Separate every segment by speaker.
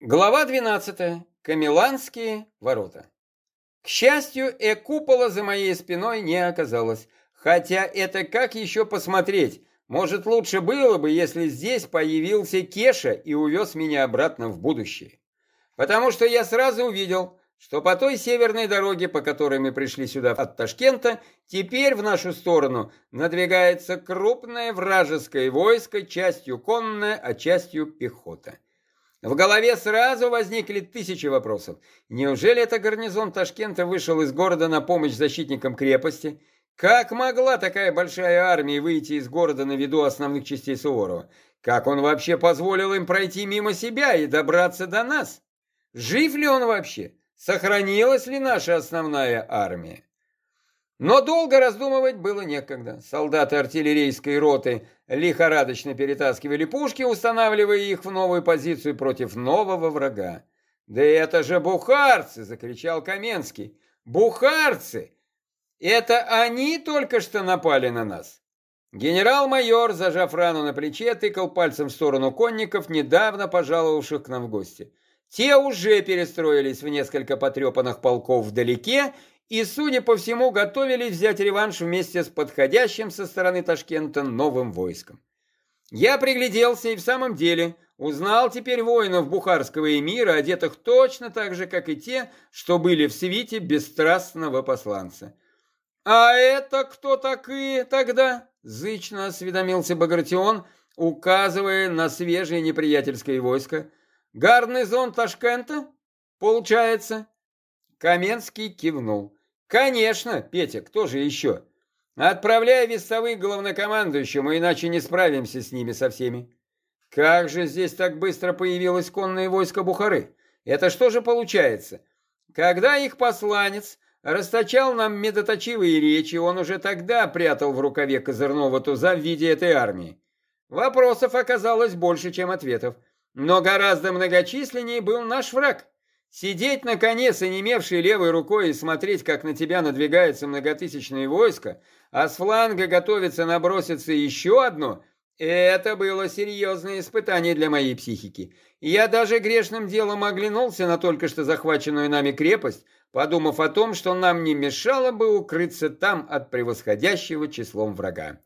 Speaker 1: Глава 12. Камеланские ворота. К счастью, э-купола за моей спиной не оказалось. Хотя это как еще посмотреть? Может, лучше было бы, если здесь появился Кеша и увез меня обратно в будущее. Потому что я сразу увидел, что по той северной дороге, по которой мы пришли сюда от Ташкента, теперь в нашу сторону надвигается крупное вражеское войско, частью конное, а частью пехота. В голове сразу возникли тысячи вопросов. Неужели это гарнизон Ташкента вышел из города на помощь защитникам крепости? Как могла такая большая армия выйти из города на виду основных частей Суворова? Как он вообще позволил им пройти мимо себя и добраться до нас? Жив ли он вообще? Сохранилась ли наша основная армия? Но долго раздумывать было некогда. Солдаты артиллерийской роты лихорадочно перетаскивали пушки, устанавливая их в новую позицию против нового врага. «Да это же бухарцы!» — закричал Каменский. «Бухарцы! Это они только что напали на нас!» Генерал-майор, зажав рану на плече, тыкал пальцем в сторону конников, недавно пожаловавших к нам в гости. Те уже перестроились в несколько потрепанных полков вдалеке и, судя по всему, готовились взять реванш вместе с подходящим со стороны Ташкента новым войском. Я пригляделся и в самом деле узнал теперь воинов бухарского эмира, одетых точно так же, как и те, что были в свите бесстрастного посланца. «А это кто такие тогда?» — зычно осведомился Багратион, указывая на свежее неприятельское войско. «Гарнизон Ташкента? Получается?» Каменский кивнул. «Конечно, Петя, кто же еще? Отправляй вестовых главнокомандующему, иначе не справимся с ними со всеми». «Как же здесь так быстро появилось конное войско Бухары? Это что же получается? Когда их посланец расточал нам медоточивые речи, он уже тогда прятал в рукаве козырного туза в виде этой армии. Вопросов оказалось больше, чем ответов, но гораздо многочисленнее был наш враг». Сидеть на коне с онемевшей левой рукой и смотреть, как на тебя надвигается многотысячное войско, а с фланга готовится наброситься еще одно, это было серьезное испытание для моей психики. Я даже грешным делом оглянулся на только что захваченную нами крепость, подумав о том, что нам не мешало бы укрыться там от превосходящего числом врага.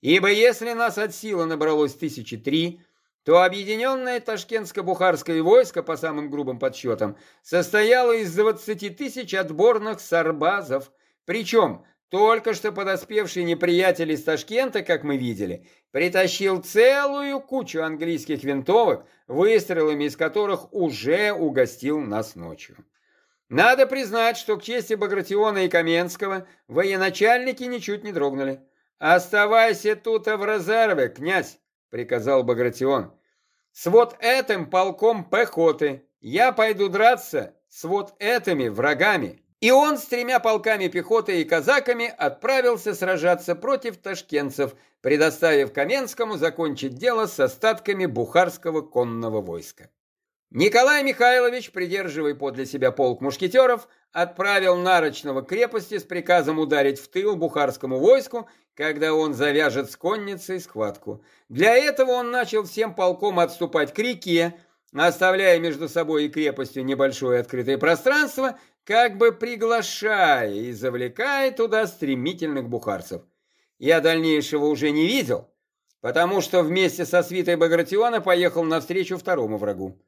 Speaker 1: Ибо если нас от силы набралось тысячи три, то объединенное ташкентско-бухарское войско, по самым грубым подсчетам, состояло из 20 тысяч отборных сарбазов, причем только что подоспевший неприятель из Ташкента, как мы видели, притащил целую кучу английских винтовок, выстрелами из которых уже угостил нас ночью. Надо признать, что к чести Багратиона и Каменского военачальники ничуть не дрогнули. «Оставайся тут в резерве, князь!» — приказал Багратион. «С вот этим полком пехоты я пойду драться с вот этими врагами». И он с тремя полками пехоты и казаками отправился сражаться против ташкентцев, предоставив Каменскому закончить дело с остатками бухарского конного войска. Николай Михайлович, придерживая подле себя полк мушкетеров, отправил Нарочного крепости с приказом ударить в тыл бухарскому войску, когда он завяжет с конницей схватку. Для этого он начал всем полком отступать к реке, оставляя между собой и крепостью небольшое открытое пространство, как бы приглашая и завлекая туда стремительных бухарцев. Я дальнейшего уже не видел, потому что вместе со свитой Багратиона поехал навстречу второму врагу.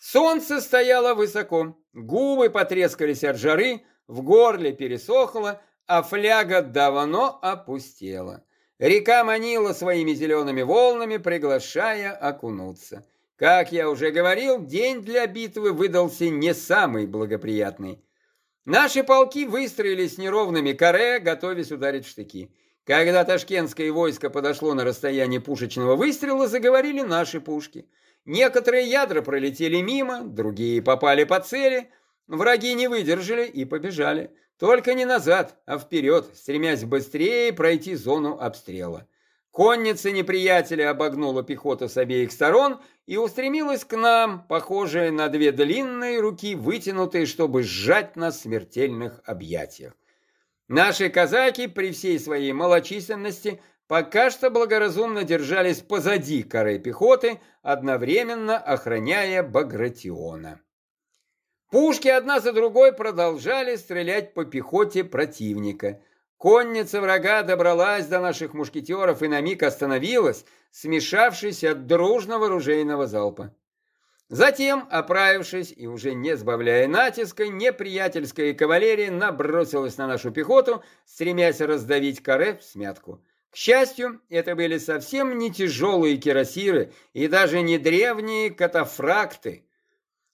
Speaker 1: Солнце стояло высоко, губы потрескались от жары, в горле пересохло, а фляга давно опустела. Река манила своими зелеными волнами, приглашая окунуться. Как я уже говорил, день для битвы выдался не самый благоприятный. Наши полки выстроились неровными каре, готовясь ударить штыки. Когда ташкентское войско подошло на расстояние пушечного выстрела, заговорили наши пушки – Некоторые ядра пролетели мимо, другие попали по цели. Враги не выдержали и побежали. Только не назад, а вперед, стремясь быстрее пройти зону обстрела. Конница неприятеля обогнула пехоту с обеих сторон и устремилась к нам, похожая на две длинные руки, вытянутые, чтобы сжать нас в смертельных объятиях. Наши казаки при всей своей малочисленности пока что благоразумно держались позади коры пехоты, одновременно охраняя Багратиона. Пушки одна за другой продолжали стрелять по пехоте противника. Конница врага добралась до наших мушкетеров и на миг остановилась, смешавшись от дружного ружейного залпа. Затем, оправившись и уже не сбавляя натиска, неприятельская кавалерия набросилась на нашу пехоту, стремясь раздавить каре в смятку. К счастью, это были совсем не тяжелые кирасиры и даже не древние катафракты,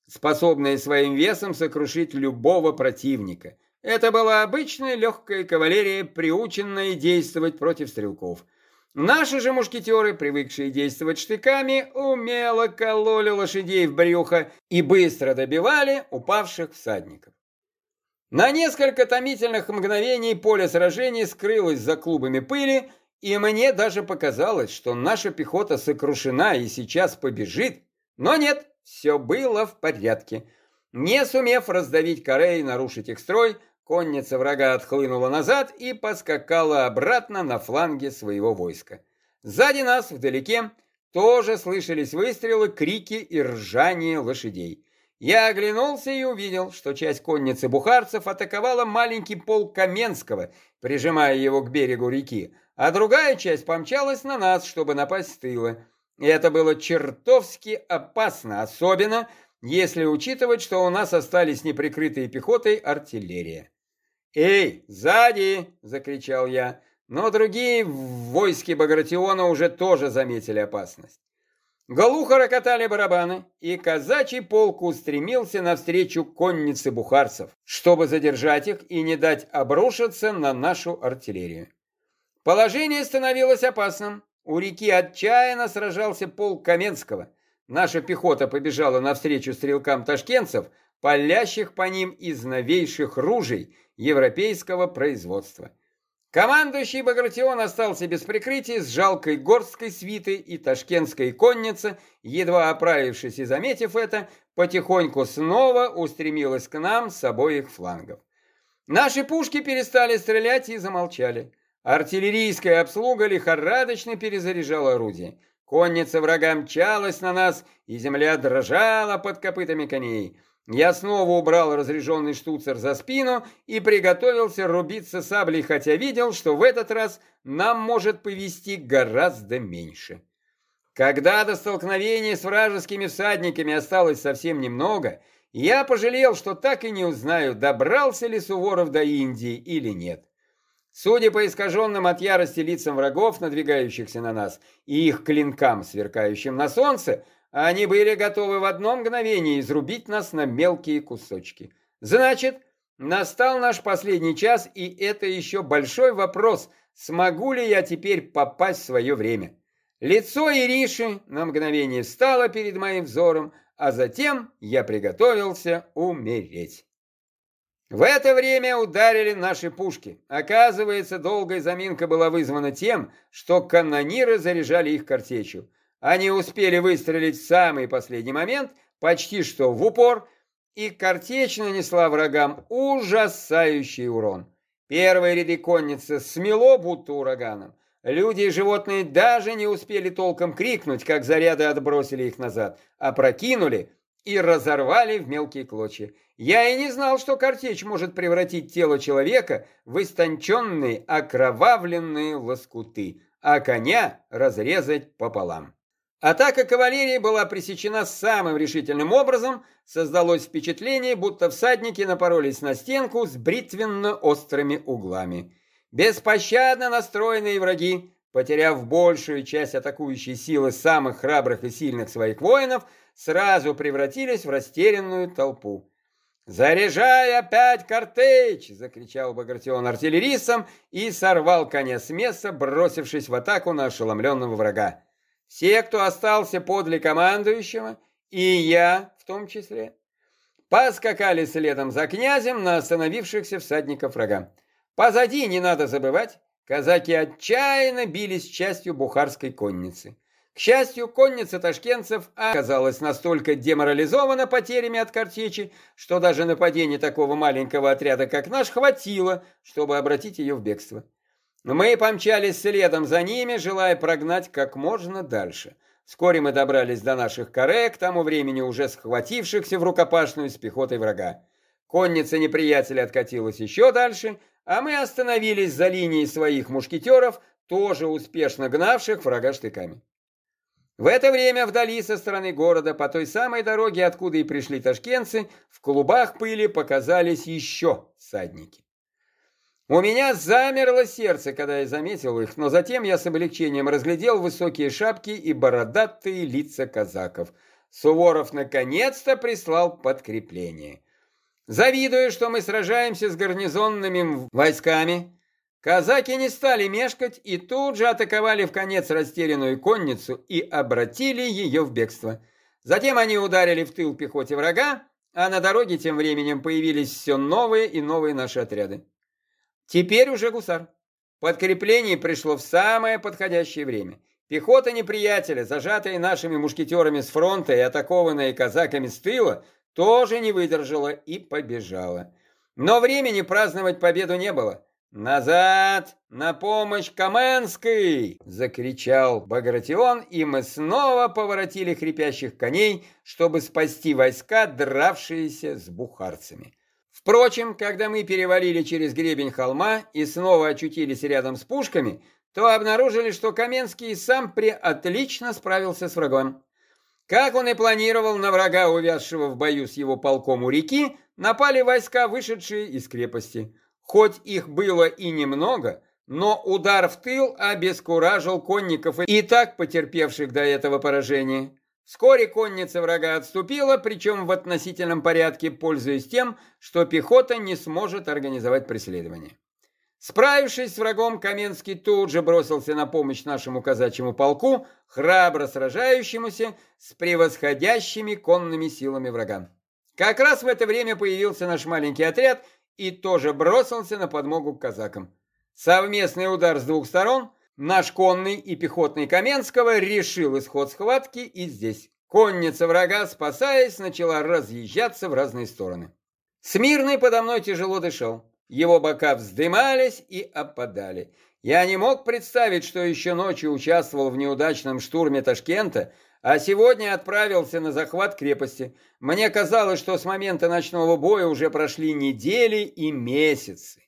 Speaker 1: способные своим весом сокрушить любого противника. Это была обычная легкая кавалерия, приученная действовать против стрелков. Наши же мушкетеры, привыкшие действовать штыками, умело кололи лошадей в брюхо и быстро добивали упавших всадников. На несколько томительных мгновений поле сражений скрылось за клубами пыли, и мне даже показалось, что наша пехота сокрушена и сейчас побежит. Но нет, все было в порядке. Не сумев раздавить Корей и нарушить их строй, конница врага отхлынула назад и поскакала обратно на фланге своего войска. Сзади нас, вдалеке, тоже слышались выстрелы, крики и ржание лошадей. Я оглянулся и увидел, что часть конницы бухарцев атаковала маленький полк Каменского, прижимая его к берегу реки, а другая часть помчалась на нас, чтобы напасть с тыла. И это было чертовски опасно, особенно если учитывать, что у нас остались неприкрытые пехотой артиллерия. «Эй, сзади!» — закричал я, но другие в войске Багратиона уже тоже заметили опасность. Голухо рокотали барабаны, и казачий полк устремился навстречу коннице бухарцев, чтобы задержать их и не дать обрушиться на нашу артиллерию. Положение становилось опасным. У реки отчаянно сражался полк Каменского. Наша пехота побежала навстречу стрелкам ташкентцев, палящих по ним из новейших ружей европейского производства. Командующий Багратион остался без прикрытия с жалкой горсткой свиты и ташкентской конницы, едва оправившись и заметив это, потихоньку снова устремилась к нам с обоих флангов. Наши пушки перестали стрелять и замолчали. Артиллерийская обслуга лихорадочно перезаряжала орудие. Конница врага мчалась на нас, и земля дрожала под копытами коней. Я снова убрал разряженный штуцер за спину и приготовился рубиться саблей, хотя видел, что в этот раз нам может повести гораздо меньше. Когда до столкновения с вражескими всадниками осталось совсем немного, я пожалел, что так и не узнаю, добрался ли Суворов до Индии или нет. Судя по искаженным от ярости лицам врагов, надвигающихся на нас, и их клинкам, сверкающим на солнце, они были готовы в одно мгновение изрубить нас на мелкие кусочки. Значит, настал наш последний час, и это еще большой вопрос, смогу ли я теперь попасть в свое время. Лицо Ириши на мгновение встало перед моим взором, а затем я приготовился умереть. В это время ударили наши пушки. Оказывается, долгая заминка была вызвана тем, что канониры заряжали их картечью. Они успели выстрелить в самый последний момент, почти что в упор, и картечь нанесла врагам ужасающий урон. Первые ряды конницы смело, будто ураганом. Люди и животные даже не успели толком крикнуть, как заряды отбросили их назад, а прокинули и разорвали в мелкие клочья. Я и не знал, что картечь может превратить тело человека в истонченные окровавленные лоскуты, а коня разрезать пополам. Атака кавалерии была пресечена самым решительным образом, создалось впечатление, будто всадники напоролись на стенку с бритвенно-острыми углами. Беспощадно настроенные враги, потеряв большую часть атакующей силы самых храбрых и сильных своих воинов, сразу превратились в растерянную толпу. «Заряжай опять картечь!» — закричал Багратион артиллеристам и сорвал коня с места, бросившись в атаку на ошеломленного врага. Все, кто остался подле командующего, и я в том числе, поскакали следом за князем на остановившихся всадников врага. Позади, не надо забывать, казаки отчаянно бились частью бухарской конницы. К счастью, конница ташкентцев оказалась настолько деморализована потерями от картечи, что даже нападение такого маленького отряда, как наш, хватило, чтобы обратить ее в бегство. Мы помчались следом за ними, желая прогнать как можно дальше. Вскоре мы добрались до наших каре, к тому времени уже схватившихся в рукопашную с пехотой врага. Конница неприятеля откатилась еще дальше, а мы остановились за линией своих мушкетеров, тоже успешно гнавших врага штыками. В это время вдали со стороны города, по той самой дороге, откуда и пришли ташкентцы, в клубах пыли показались еще всадники. У меня замерло сердце, когда я заметил их, но затем я с облегчением разглядел высокие шапки и бородатые лица казаков. Суворов наконец-то прислал подкрепление. Завидуя, что мы сражаемся с гарнизонными войсками, казаки не стали мешкать и тут же атаковали в конец растерянную конницу и обратили ее в бегство. Затем они ударили в тыл пехоте врага, а на дороге тем временем появились все новые и новые наши отряды. Теперь уже гусар. Подкрепление пришло в самое подходящее время. Пехота неприятеля, зажатая нашими мушкетерами с фронта и атакованная казаками с тыла, тоже не выдержала и побежала. Но времени праздновать победу не было. «Назад! На помощь Каменской!» — закричал Багратион, и мы снова поворотили хрипящих коней, чтобы спасти войска, дравшиеся с бухарцами. Впрочем, когда мы перевалили через гребень холма и снова очутились рядом с пушками, то обнаружили, что Каменский сам отлично справился с врагом. Как он и планировал, на врага, увязшего в бою с его полком у реки, напали войска, вышедшие из крепости. Хоть их было и немного, но удар в тыл обескуражил конников и так потерпевших до этого поражения. Вскоре конница врага отступила, причем в относительном порядке, пользуясь тем, что пехота не сможет организовать преследование. Справившись с врагом, Каменский тут же бросился на помощь нашему казачьему полку, храбро сражающемуся с превосходящими конными силами врага. Как раз в это время появился наш маленький отряд и тоже бросился на подмогу к казакам. Совместный удар с двух сторон Наш конный и пехотный Каменского решил исход схватки и здесь. Конница врага, спасаясь, начала разъезжаться в разные стороны. Смирный подо мной тяжело дышал. Его бока вздымались и опадали. Я не мог представить, что еще ночью участвовал в неудачном штурме Ташкента, а сегодня отправился на захват крепости. Мне казалось, что с момента ночного боя уже прошли недели и месяцы.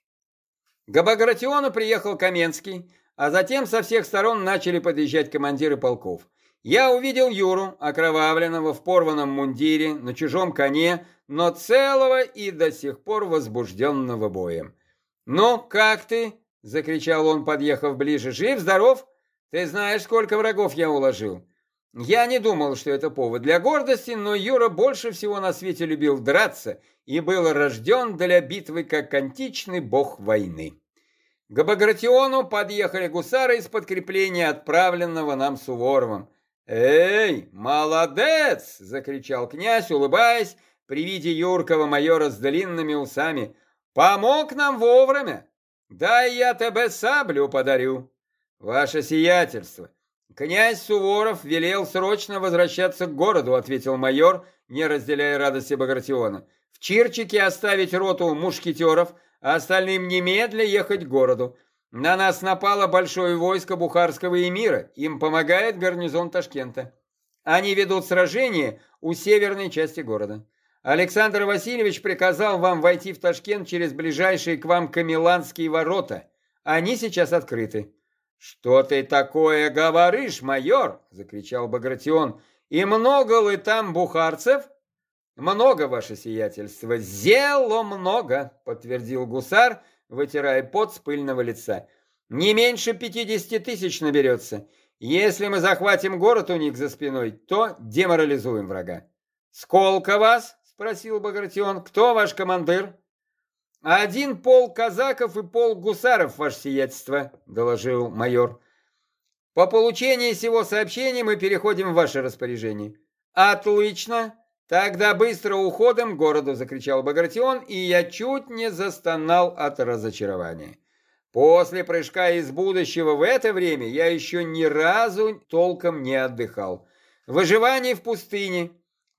Speaker 1: К Багратиону приехал Каменский, а затем со всех сторон начали подъезжать командиры полков. Я увидел Юру, окровавленного в порванном мундире, на чужом коне, но целого и до сих пор возбужденного боем. «Ну, как ты?» — закричал он, подъехав ближе. «Жив, здоров? Ты знаешь, сколько врагов я уложил?» Я не думал, что это повод для гордости, но Юра больше всего на свете любил драться и был рожден для битвы как античный бог войны. К Багратиону подъехали гусары из подкрепления, отправленного нам Суворовым. «Эй, молодец!» — закричал князь, улыбаясь при виде юркого майора с длинными усами. «Помог нам вовремя! Дай я тебе саблю подарю!» «Ваше сиятельство!» «Князь Суворов велел срочно возвращаться к городу», — ответил майор, не разделяя радости Багратиона. «В Чирчике оставить роту мушкетеров — остальным немедля ехать к городу. На нас напало большое войско бухарского эмира, им помогает гарнизон Ташкента. Они ведут сражение у северной части города. Александр Васильевич приказал вам войти в Ташкент через ближайшие к вам Камиланские ворота. Они сейчас открыты. «Что ты такое говоришь, майор?» — закричал Багратион. «И много ли там бухарцев?» «Много, ваше сиятельство, зело много», — подтвердил гусар, вытирая пот с пыльного лица. «Не меньше пятидесяти тысяч наберется. Если мы захватим город у них за спиной, то деморализуем врага». «Сколько вас?» — спросил Багратион. «Кто ваш командир?» «Один пол казаков и пол гусаров, ваше сиятельство», — доложил майор. «По получении всего сообщения мы переходим в ваше распоряжение». «Отлично!» «Тогда быстро уходом городу!» — закричал Багратион, и я чуть не застонал от разочарования. После прыжка из будущего в это время я еще ни разу толком не отдыхал. Выживание в пустыне,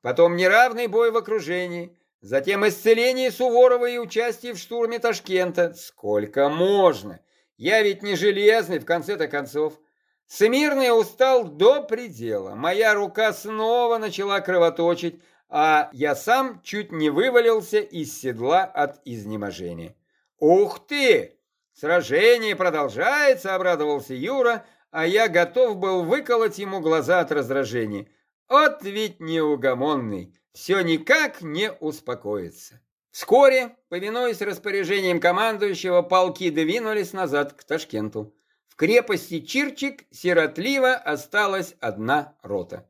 Speaker 1: потом неравный бой в окружении, затем исцеление Суворова и участие в штурме Ташкента. Сколько можно? Я ведь не железный, в конце-то концов. Смирный устал до предела. Моя рука снова начала кровоточить, а я сам чуть не вывалился из седла от изнеможения. «Ух ты! Сражение продолжается!» — обрадовался Юра, а я готов был выколоть ему глаза от раздражения. «От ведь неугомонный, все никак не успокоится». Вскоре, повинуясь распоряжениям командующего, полки двинулись назад к Ташкенту. В крепости Чирчик сиротливо осталась одна рота.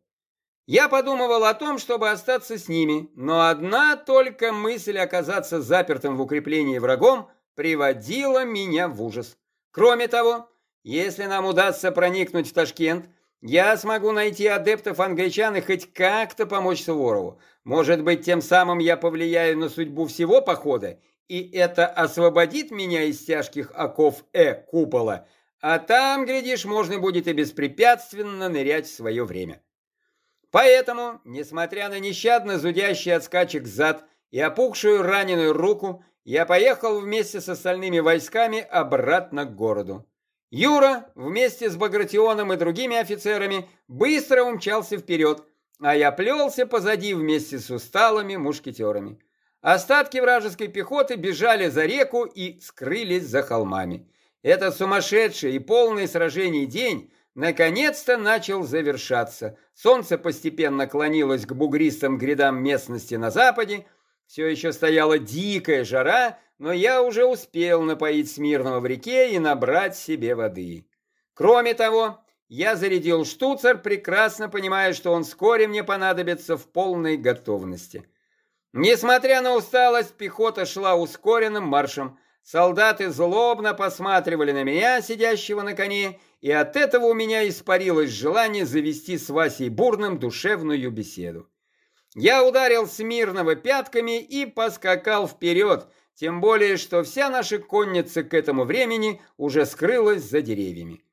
Speaker 1: Я подумывал о том, чтобы остаться с ними, но одна только мысль оказаться запертым в укреплении врагом приводила меня в ужас. Кроме того, если нам удастся проникнуть в Ташкент, я смогу найти адептов англичан и хоть как-то помочь Суворову. Может быть, тем самым я повлияю на судьбу всего похода, и это освободит меня из тяжких оков Э-купола, а там, глядишь, можно будет и беспрепятственно нырять в свое время. Поэтому, несмотря на нещадно зудящий от скачек зад и опухшую раненую руку, я поехал вместе с остальными войсками обратно к городу. Юра вместе с Багратионом и другими офицерами быстро умчался вперед, а я плелся позади вместе с усталыми мушкетерами. Остатки вражеской пехоты бежали за реку и скрылись за холмами. Этот сумасшедший и полный сражений день наконец-то начал завершаться. Солнце постепенно клонилось к бугристым грядам местности на западе. Все еще стояла дикая жара, но я уже успел напоить Смирного в реке и набрать себе воды. Кроме того, я зарядил штуцер, прекрасно понимая, что он вскоре мне понадобится в полной готовности. Несмотря на усталость, пехота шла ускоренным маршем. Солдаты злобно посматривали на меня, сидящего на коне, и от этого у меня испарилось желание завести с Васей Бурным душевную беседу. Я ударил Смирного пятками и поскакал вперед, тем более, что вся наша конница к этому времени уже скрылась за деревьями.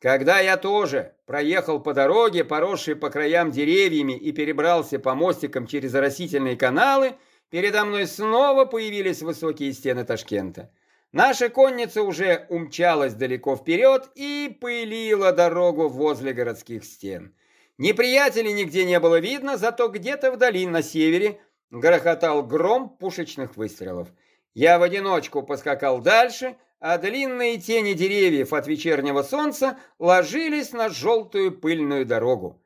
Speaker 1: Когда я тоже проехал по дороге, поросшей по краям деревьями, и перебрался по мостикам через растительные каналы, передо мной снова появились высокие стены Ташкента. Наша конница уже умчалась далеко вперед и пылила дорогу возле городских стен. Неприятелей нигде не было видно, зато где-то вдали на севере грохотал гром пушечных выстрелов. Я в одиночку поскакал дальше, а длинные тени деревьев от вечернего солнца ложились на желтую пыльную дорогу.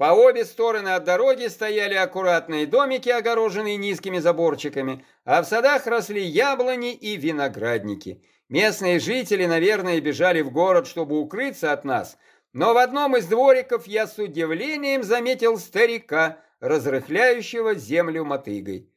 Speaker 1: По обе стороны от дороги стояли аккуратные домики, огороженные низкими заборчиками, а в садах росли яблони и виноградники. Местные жители, наверное, бежали в город, чтобы укрыться от нас, но в одном из двориков я с удивлением заметил старика, разрыхляющего землю мотыгой.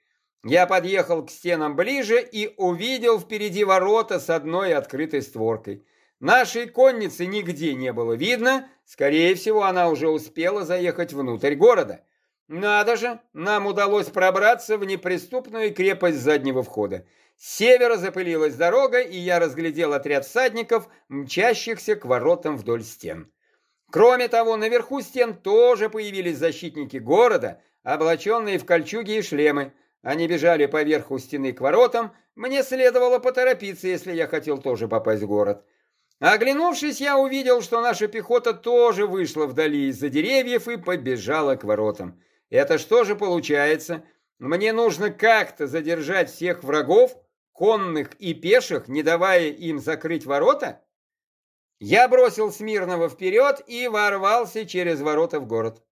Speaker 1: Я подъехал к стенам ближе и увидел впереди ворота с одной открытой створкой. Нашей конницы нигде не было видно, скорее всего, она уже успела заехать внутрь города. Надо же, нам удалось пробраться в неприступную крепость заднего входа. С севера запылилась дорога, и я разглядел отряд всадников, мчащихся к воротам вдоль стен. Кроме того, наверху стен тоже появились защитники города, облаченные в кольчуги и шлемы. Они бежали по верху стены к воротам, мне следовало поторопиться, если я хотел тоже попасть в город. Оглянувшись, я увидел, что наша пехота тоже вышла вдали из-за деревьев и побежала к воротам. Это что же получается? Мне нужно как-то задержать всех врагов, конных и пеших, не давая им закрыть ворота? Я бросил Смирного вперед и ворвался через ворота в город.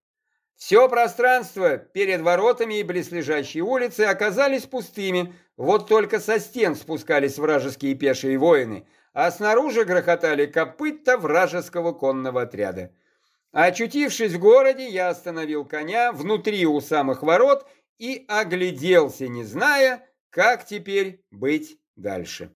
Speaker 1: Все пространство перед воротами и близлежащие улицы оказались пустыми, вот только со стен спускались вражеские пешие воины – а снаружи грохотали копыта вражеского конного отряда. Очутившись в городе, я остановил коня внутри у самых ворот и огляделся, не зная, как теперь быть дальше.